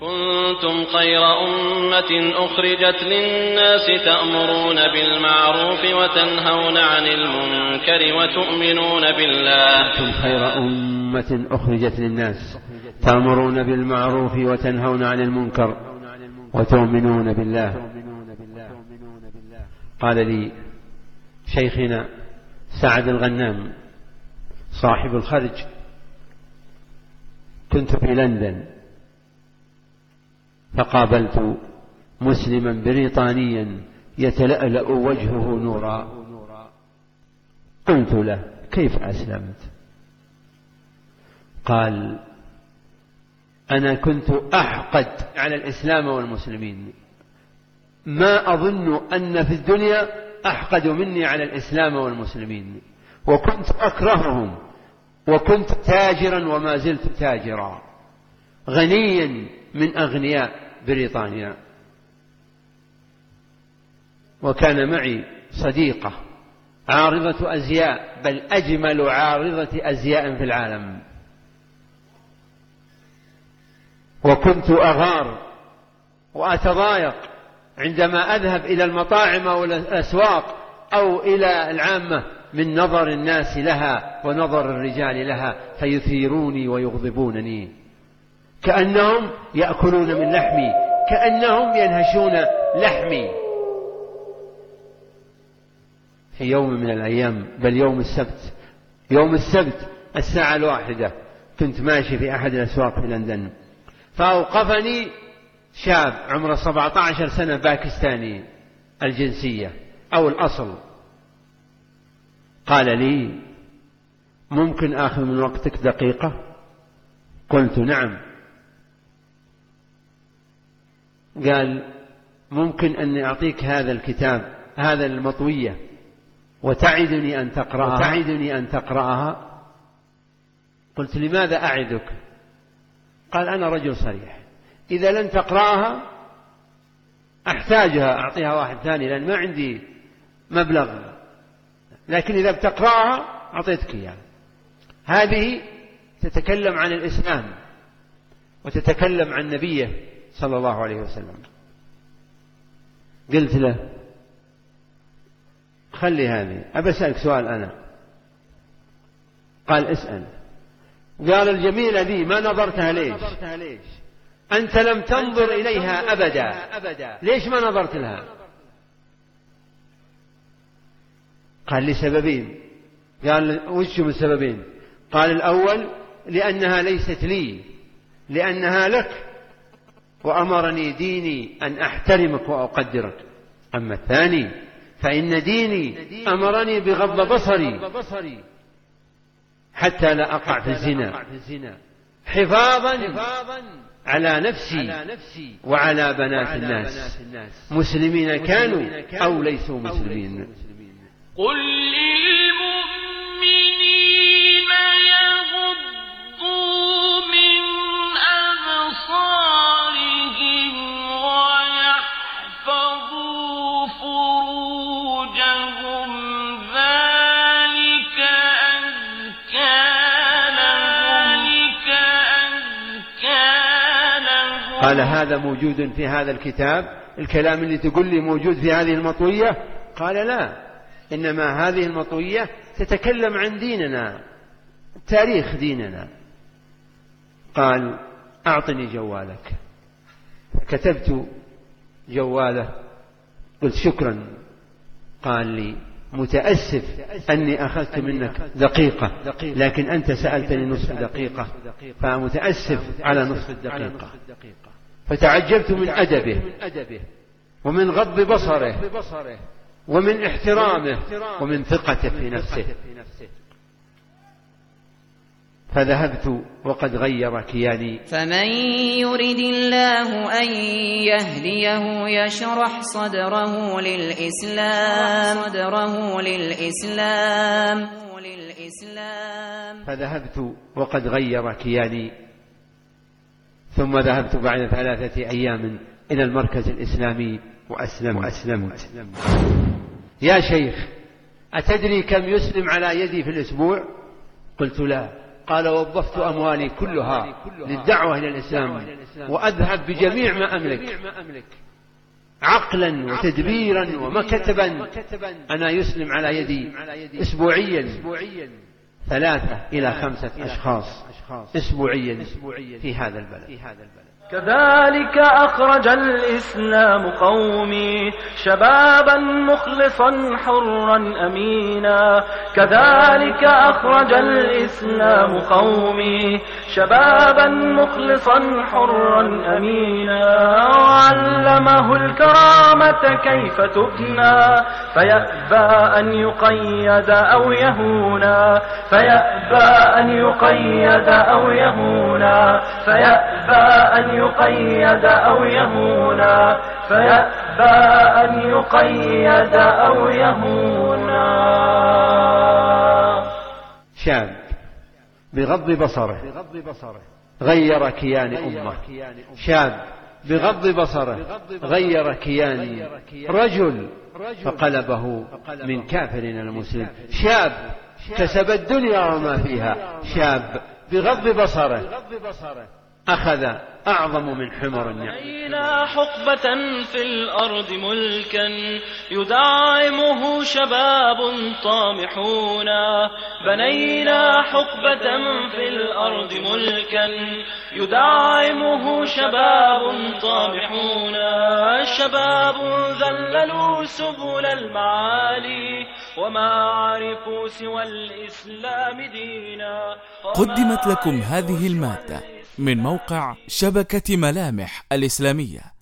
كنتم خير أمة أخرجت للناس تأمرون بالمعروف وتنهون عن المنكر وتؤمنون بالله. كنتم خير أمة أخرجت للناس تأمرون بالمعروف وتنهون عن المنكر وتؤمنون بالله. قال لي شيخنا سعد الغنام صاحب الخرج كنت في لندن. فقابلت مسلما بريطانيا يتلألأ وجهه نورا. قلت له كيف أسلمت؟ قال أنا كنت أحقد على الإسلام والمسلمين. ما أظن أن في الدنيا أحقد مني على الإسلام والمسلمين. وكنت أكرههم وكنت تاجرا وما زلت تاجرا. غنيا من أغنياء بريطانيا. وكان معي صديقة عارضة أزياء بل أجمل عارضة أزياء في العالم. وكنت أغار وأتضايق عندما أذهب إلى المطاعم أو الأسواق أو إلى العامة من نظر الناس لها ونظر الرجال لها فيثيروني ويغضبونني. كأنهم يأكلون من لحمي كأنهم ينهشون لحمي. في يوم من الأيام بل يوم السبت يوم السبت الساعة الواحدة كنت ماشي في أحد الأسواق في لندن. فأوقفني شاب عمره 17 سنة باكستاني الجنسية أو الأصل. قال لي ممكن آخذ من وقتك دقيقة؟ قلت نعم. قال ممكن أني أعطيك هذا الكتاب هذا المطوية وتعدني أن تقرأها. وتعدني أن تقرأها. قلت لماذا أعدك؟ قال أنا رجل صريح. إذا لن تقرأها أحتاجها أعطيها واحد ثاني لأن ما عندي مبلغ. لكن إذا بتقرأها أعطيتك إياها. هذه تتكلم عن الإسلام وتتكلم عن نبيه. صلى الله عليه وسلم. قلت له خلي هذه أبى أسألك سؤال أنا. قال اسأل. قال الجميلة ذي ما نظرتها ليش؟ أنت لم تنظر إليها أبدا. ليش ما نظرت لها؟ قال لسببين. قال وش من السببين؟ قال الأول لأنها ليست لي لأنها لك. وأمرني ديني أن أحترمك وأقدرك. أما الثاني فإن ديني أمرني بغض بصري حتى لا أقع في الزنا. حفاظا على نفسي وعلى بنات الناس. مسلمين كانوا أو ليسوا مسلمين. قل للمؤمنين قال هذا موجود في هذا الكتاب الكلام اللي تقول لي موجود في هذه المطوية؟ قال لا إنما هذه المطوية تتكلم عن ديننا تاريخ ديننا. قال أعطني جوالك. كتبت جواله قلت شكرا. قال لي متأسف أني أخذت منك دقيقة لكن أنت سألتني نصف دقيقة. فمتأسف على نصف الدقيقة. فتعجبت من أدبه ومن غض بصره ومن احترامه ومن ثقته في نفسه. فذهبت وقد غير كياني. فمن يرد الله أن يهديه يشرح صدره للإسلام. صدره للإسلام للإسلام. فذهبت وقد غير كياني. ثم ذهبت بعد ثلاثة أيام إلى المركز الإسلامي. وأسلمت وأسلمت يا شيخ أتدري كم يسلم على يدي في الأسبوع؟ قلت لا. قال وظفت أموالي كلها للدعوة إلى الإسلام وأذهب بجميع ما أملك. عقلا وتدبيرا ومكتبا أنا يسلم على يدي أسبوعيا. ثلاثة إلى خمسة أشخاص أسبوعيا في هذا البلد. كذلك أخرج الإسلام قومي شبابا مخلصا حرا أمينا. كذلك أخرج الإسلام قومي شبابا مخلصا حرا أمينا. وعلمه الكرامة كيف تبنى فيأبى أن يقيد أو يهونا فيأبى أن يقيد أو يهونا فيأبى أن يقيد أو يهونا فيأبى أن يقيد أو يهونا شاب بغض بصره غير كيان أمة. شاب بغض بصره غير كيان رجل فقلبه من كافر إلى المسلم. شاب كسب الدنيا وما فيها شاب بغض بصره. أخذ أعظم من حمر النعم. بنينا حقبة في الأرض ملكا يدعمه شباب طامحون. بنينا حقبة في الأرض ملكا يدعمه شباب طامحون. شباب ذللوا سبل المعالي وما عرفوا سوى الإسلام دينا. قدمت لكم هذه المادة من موقع شبكة ملامح الإسلامية.